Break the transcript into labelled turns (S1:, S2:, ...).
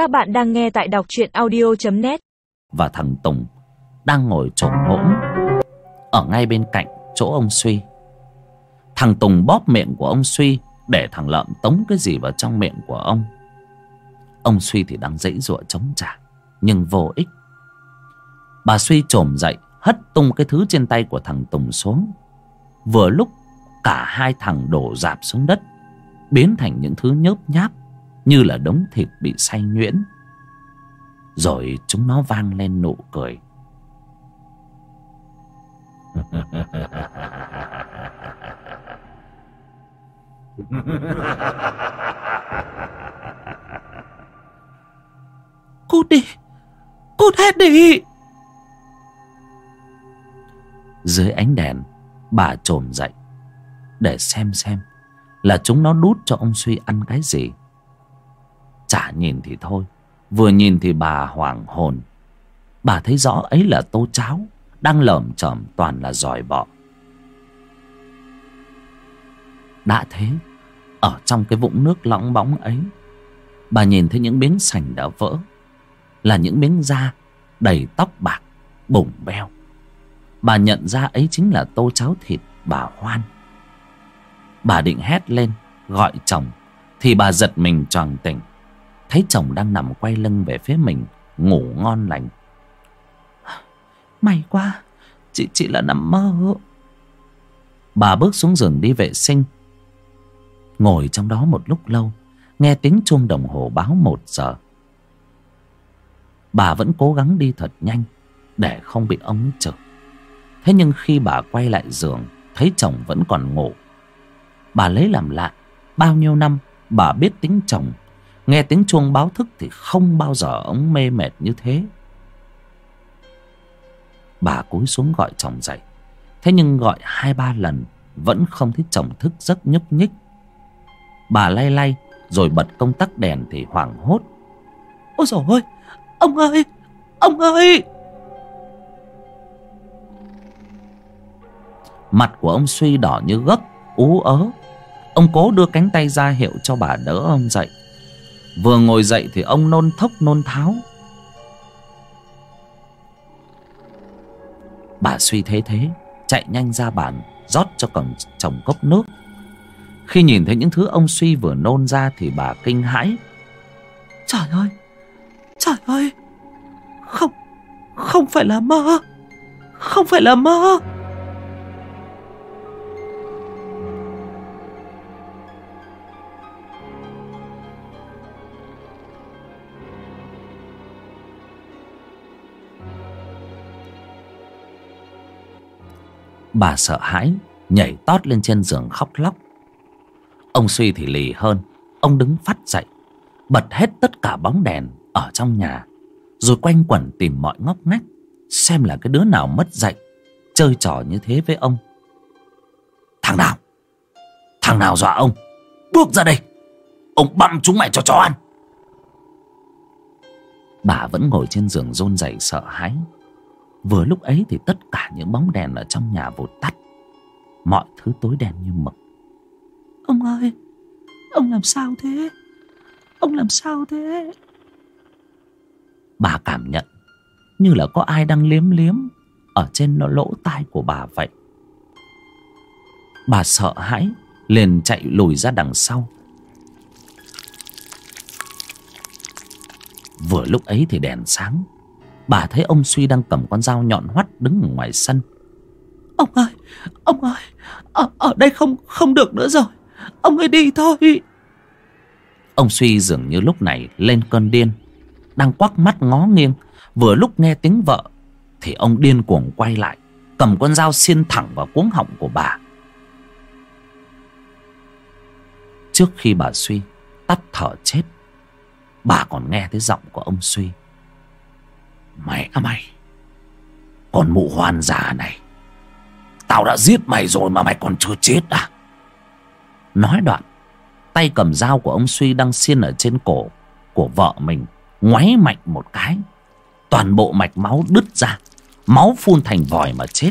S1: Các bạn đang nghe tại đọc truyện audio.net
S2: Và thằng Tùng đang ngồi trồm hỗn Ở ngay bên cạnh chỗ ông Suy. Thằng Tùng bóp miệng của ông Suy Để thằng Lợm tống cái gì vào trong miệng của ông. Ông Suy thì đang dãy dụa chống trả, Nhưng vô ích. Bà Suy trồm dậy, Hất tung cái thứ trên tay của thằng Tùng xuống. Vừa lúc Cả hai thằng đổ dạp xuống đất, Biến thành những thứ nhớp nháp. Như là đống thịt bị say nhuyễn. Rồi chúng nó vang lên nụ cười.
S3: Cút đi Cút hết đi.
S2: Dưới ánh đèn Bà trồm dậy Để xem xem Là chúng nó đút cho ông Suy ăn cái gì Chả nhìn thì thôi. Vừa nhìn thì bà hoảng hồn. Bà thấy rõ ấy là tô cháo Đang lởm chởm toàn là giỏi bọ. Đã thế, Ở trong cái vũng nước lõng bóng ấy, Bà nhìn thấy những miếng sành đã vỡ, Là những miếng da Đầy tóc bạc Bùng beo. Bà nhận ra ấy chính là tô cháo thịt bà Hoan. Bà định hét lên, Gọi chồng, Thì bà giật mình tròn tỉnh. Thấy chồng đang nằm quay lưng về phía mình Ngủ ngon lành.
S3: May quá Chị chỉ là nằm mơ
S2: Bà bước xuống giường đi vệ sinh. Ngồi trong đó một lúc lâu Nghe tiếng chuông đồng hồ báo một giờ. Bà vẫn cố gắng đi thật nhanh Để không bị ông chửi Thế nhưng khi bà quay lại giường Thấy chồng vẫn còn ngủ. Bà lấy làm lạ Bao nhiêu năm bà biết tính chồng Nghe tiếng chuông báo thức thì không bao giờ ông mê mệt như thế. Bà cúi xuống gọi chồng dậy. Thế nhưng gọi hai ba lần, Vẫn không thấy chồng thức giấc nhúc nhích. Bà lay lay, Rồi bật công tắc đèn thì hoảng hốt.
S3: Ôi dồi ôi, Ông ơi Ông ơi!
S2: Mặt của ông suy đỏ như gấc, Ú ớ. Ông cố đưa cánh tay ra hiệu cho bà đỡ ông dậy. Vừa ngồi dậy thì ông nôn thốc nôn tháo. Bà suy thế thế, Chạy nhanh ra bàn, rót cho cổng chồng cốc nước. Khi nhìn thấy những thứ ông suy vừa nôn ra Thì bà kinh hãi.
S3: Trời ơi Trời ơi, Không Không phải là mơ Không phải là mơ
S2: Bà sợ hãi, Nhảy tót lên trên giường khóc lóc. Ông Suy thì lì hơn, Ông đứng phát dậy, Bật hết tất cả bóng đèn Ở trong nhà, Rồi quanh quẩn tìm mọi ngóc ngách, Xem là cái đứa nào mất dậy Chơi trò như thế với ông. Thằng nào? Thằng nào dọa ông? Bước ra đây! Ông băm chúng mày cho chó ăn! Bà vẫn ngồi trên giường rôn rẩy sợ hãi. Vừa lúc ấy thì tất cả những bóng đèn ở trong nhà vụt tắt. Mọi thứ tối đen như mực.
S3: Ông ơi Ông làm sao thế? Ông làm sao thế?
S2: Bà cảm nhận Như là có ai đang liếm liếm Ở trên lỗ tai của bà vậy. Bà sợ hãi Liền chạy lùi ra đằng sau. Vừa lúc ấy thì đèn sáng Bà thấy ông Suy đang cầm con dao nhọn hoắt đứng ngoài sân.
S3: Ông ơi Ông ơi Ở, ở đây không không được nữa rồi. Ông ơi đi thôi.
S2: Ông Suy dường như lúc này lên cơn điên Đang quắc mắt ngó nghiêng. Vừa lúc nghe tiếng vợ Thì ông điên cuồng quay lại Cầm con dao xiên thẳng vào cuống họng của bà. Trước khi bà Suy Tắt thở chết Bà còn nghe thấy giọng của ông Suy Mẹ mày, Con mụ hoan già này. Tao đã giết mày rồi mà mày còn chưa chết à? Nói đoạn, Tay cầm dao của ông Suy đang xiên ở trên cổ Của vợ mình, Ngoáy mạnh một cái. Toàn bộ mạch máu đứt ra, Máu phun thành vòi mà chết.